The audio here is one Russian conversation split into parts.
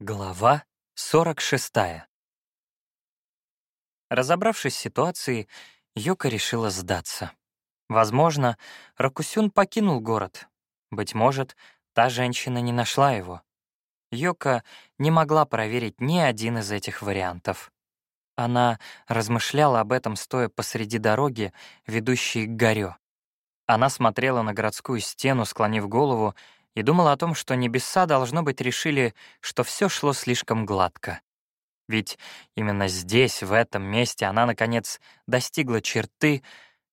Глава 46. Разобравшись с ситуацией, Йока решила сдаться. Возможно, Ракусюн покинул город. Быть может, та женщина не нашла его. Йока не могла проверить ни один из этих вариантов. Она размышляла об этом, стоя посреди дороги, ведущей к горё. Она смотрела на городскую стену, склонив голову, и думала о том, что небеса, должно быть, решили, что все шло слишком гладко. Ведь именно здесь, в этом месте, она, наконец, достигла черты,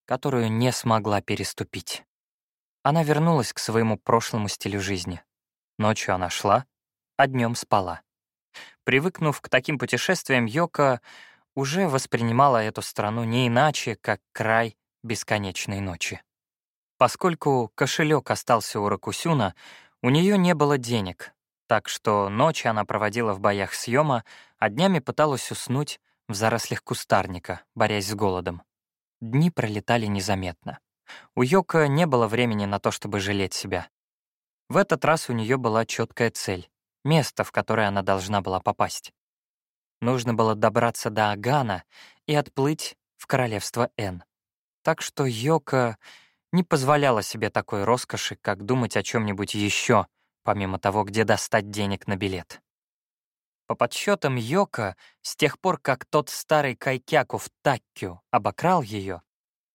которую не смогла переступить. Она вернулась к своему прошлому стилю жизни. Ночью она шла, а днем спала. Привыкнув к таким путешествиям, Йока уже воспринимала эту страну не иначе, как край бесконечной ночи. Поскольку кошелек остался у Ракусюна, у нее не было денег, так что ночи она проводила в боях съема, а днями пыталась уснуть в зарослях кустарника, борясь с голодом. Дни пролетали незаметно. У Йока не было времени на то, чтобы жалеть себя. В этот раз у нее была четкая цель — место, в которое она должна была попасть. Нужно было добраться до Агана и отплыть в королевство Н. Так что Йока не позволяла себе такой роскоши, как думать о чем нибудь еще, помимо того, где достать денег на билет. По подсчетам Йока, с тех пор, как тот старый Кайкяку в Таккю обокрал ее,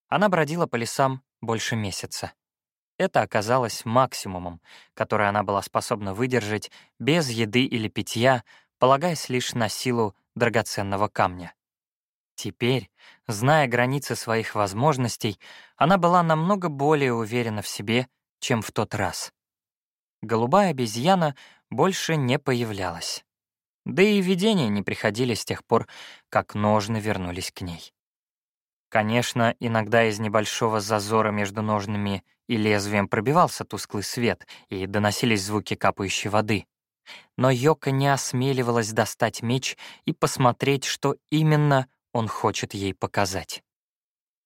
она бродила по лесам больше месяца. Это оказалось максимумом, который она была способна выдержать без еды или питья, полагаясь лишь на силу драгоценного камня. Теперь, зная границы своих возможностей, она была намного более уверена в себе, чем в тот раз. Голубая обезьяна больше не появлялась. Да и видения не приходили с тех пор, как ножны вернулись к ней. Конечно, иногда из небольшого зазора между ножными и лезвием пробивался тусклый свет, и доносились звуки капающей воды. Но Йока не осмеливалась достать меч и посмотреть, что именно он хочет ей показать.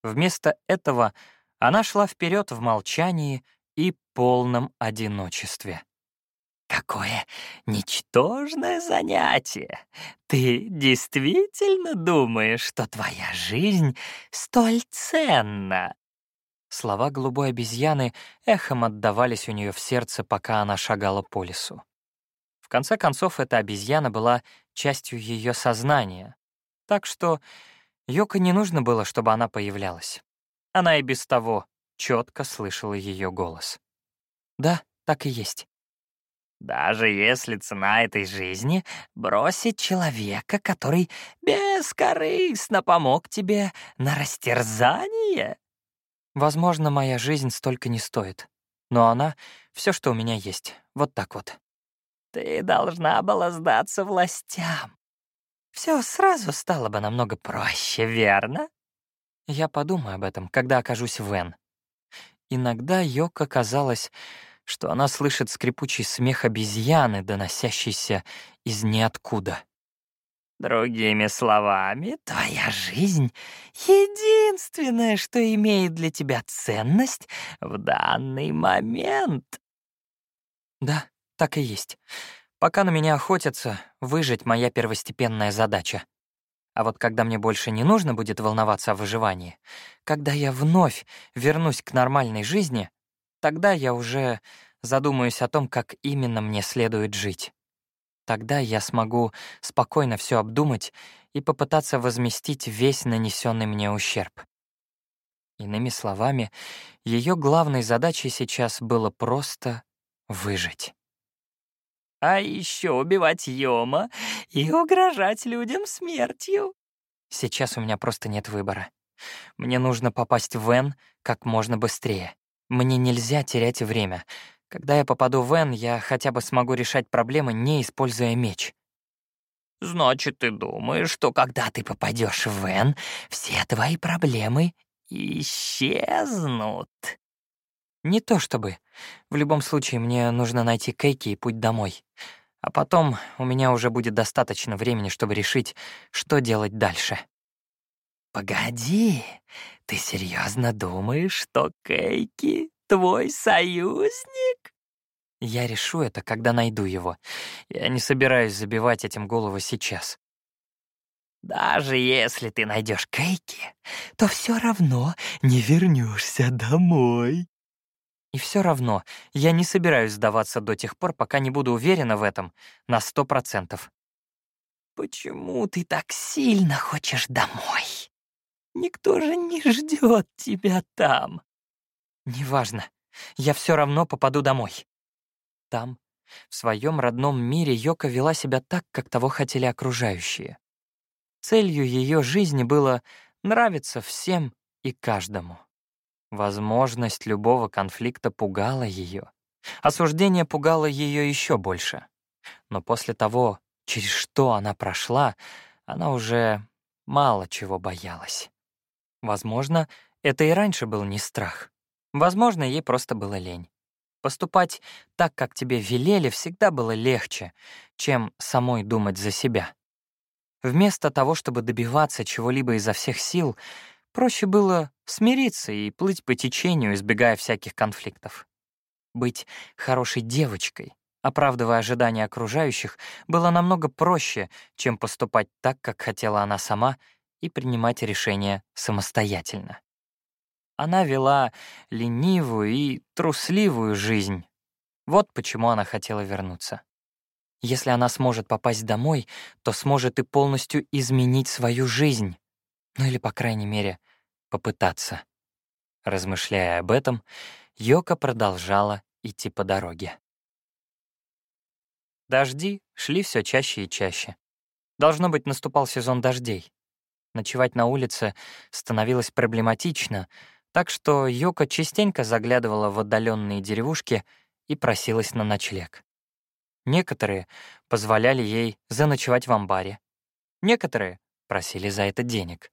Вместо этого она шла вперед в молчании и полном одиночестве. «Какое ничтожное занятие! Ты действительно думаешь, что твоя жизнь столь ценна?» Слова голубой обезьяны эхом отдавались у нее в сердце, пока она шагала по лесу. В конце концов, эта обезьяна была частью ее сознания, так что Йоко не нужно было, чтобы она появлялась. Она и без того четко слышала ее голос. «Да, так и есть». «Даже если цена этой жизни — бросить человека, который бескорыстно помог тебе на растерзание?» «Возможно, моя жизнь столько не стоит, но она — все, что у меня есть, вот так вот». «Ты должна была сдаться властям все сразу стало бы намного проще, верно? Я подумаю об этом, когда окажусь в Эн. Иногда Йока казалось, что она слышит скрипучий смех обезьяны, доносящийся из ниоткуда. Другими словами, твоя жизнь — единственное, что имеет для тебя ценность в данный момент. Да, так и есть. Пока на меня охотятся, выжить — моя первостепенная задача. А вот когда мне больше не нужно будет волноваться о выживании, когда я вновь вернусь к нормальной жизни, тогда я уже задумаюсь о том, как именно мне следует жить. Тогда я смогу спокойно все обдумать и попытаться возместить весь нанесенный мне ущерб. Иными словами, ее главной задачей сейчас было просто выжить а еще убивать Йома и угрожать людям смертью. Сейчас у меня просто нет выбора. Мне нужно попасть в Эн как можно быстрее. Мне нельзя терять время. Когда я попаду в Эн, я хотя бы смогу решать проблемы, не используя меч. Значит, ты думаешь, что когда ты попадешь в Эн, все твои проблемы исчезнут? Не то чтобы. В любом случае, мне нужно найти Кейки и путь домой. А потом у меня уже будет достаточно времени, чтобы решить, что делать дальше. «Погоди, ты серьезно думаешь, что Кейки — твой союзник?» Я решу это, когда найду его. Я не собираюсь забивать этим голову сейчас. Даже если ты найдешь Кейки, то все равно не вернешься домой. И все равно я не собираюсь сдаваться до тех пор, пока не буду уверена в этом на сто процентов. Почему ты так сильно хочешь домой? Никто же не ждет тебя там. Неважно, я все равно попаду домой. Там, в своем родном мире, Йока вела себя так, как того хотели окружающие. Целью ее жизни было нравиться всем и каждому. Возможность любого конфликта пугала ее. Осуждение пугало ее еще больше. Но после того, через что она прошла, она уже мало чего боялась. Возможно, это и раньше был не страх. Возможно, ей просто было лень. Поступать так, как тебе велели, всегда было легче, чем самой думать за себя. Вместо того, чтобы добиваться чего-либо изо всех сил, проще было смириться и плыть по течению, избегая всяких конфликтов. Быть хорошей девочкой, оправдывая ожидания окружающих, было намного проще, чем поступать так, как хотела она сама, и принимать решения самостоятельно. Она вела ленивую и трусливую жизнь. Вот почему она хотела вернуться. Если она сможет попасть домой, то сможет и полностью изменить свою жизнь. Ну или, по крайней мере, попытаться. Размышляя об этом, Йока продолжала идти по дороге. Дожди шли все чаще и чаще. Должно быть, наступал сезон дождей. Ночевать на улице становилось проблематично, так что Йока частенько заглядывала в отдаленные деревушки и просилась на ночлег. Некоторые позволяли ей заночевать в амбаре. Некоторые просили за это денег.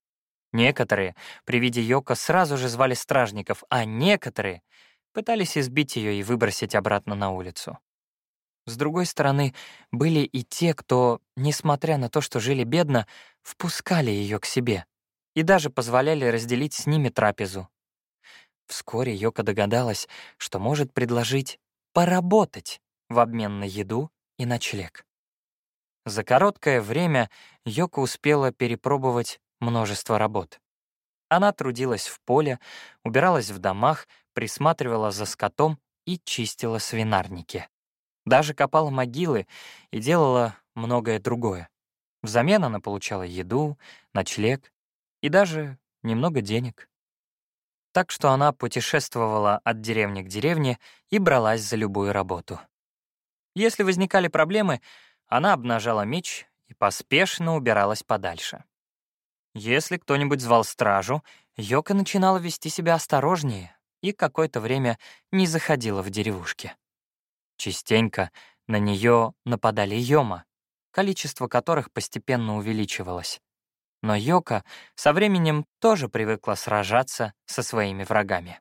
Некоторые при виде Йока сразу же звали стражников, а некоторые пытались избить ее и выбросить обратно на улицу. С другой стороны, были и те, кто, несмотря на то, что жили бедно, впускали ее к себе и даже позволяли разделить с ними трапезу. Вскоре Йока догадалась, что может предложить поработать в обмен на еду и ночлег. За короткое время Йока успела перепробовать множество работ. Она трудилась в поле, убиралась в домах, присматривала за скотом и чистила свинарники. Даже копала могилы и делала многое другое. Взамен она получала еду, ночлег и даже немного денег. Так что она путешествовала от деревни к деревне и бралась за любую работу. Если возникали проблемы, она обнажала меч и поспешно убиралась подальше. Если кто-нибудь звал стражу, Йока начинала вести себя осторожнее и какое-то время не заходила в деревушки. Частенько на нее нападали йома, количество которых постепенно увеличивалось. Но Йока со временем тоже привыкла сражаться со своими врагами.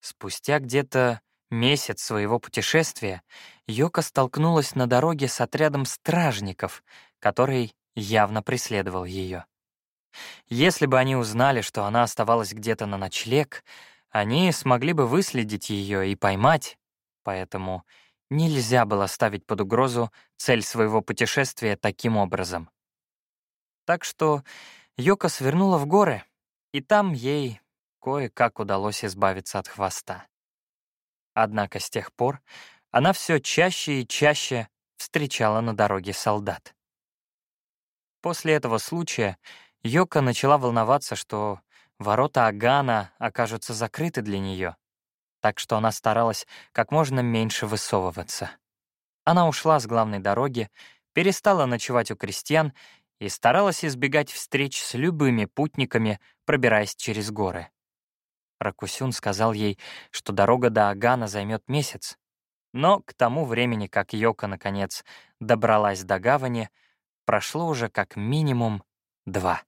Спустя где-то месяц своего путешествия Йока столкнулась на дороге с отрядом стражников, который явно преследовал ее. Если бы они узнали, что она оставалась где-то на ночлег, они смогли бы выследить ее и поймать, поэтому нельзя было ставить под угрозу цель своего путешествия таким образом. Так что Йока свернула в горы, и там ей кое-как удалось избавиться от хвоста. Однако с тех пор она все чаще и чаще встречала на дороге солдат. После этого случая Йока начала волноваться, что ворота Агана окажутся закрыты для нее, так что она старалась как можно меньше высовываться. Она ушла с главной дороги, перестала ночевать у крестьян и старалась избегать встреч с любыми путниками, пробираясь через горы. Ракусюн сказал ей, что дорога до Агана займет месяц. Но к тому времени, как Йока, наконец, добралась до гавани, прошло уже как минимум два.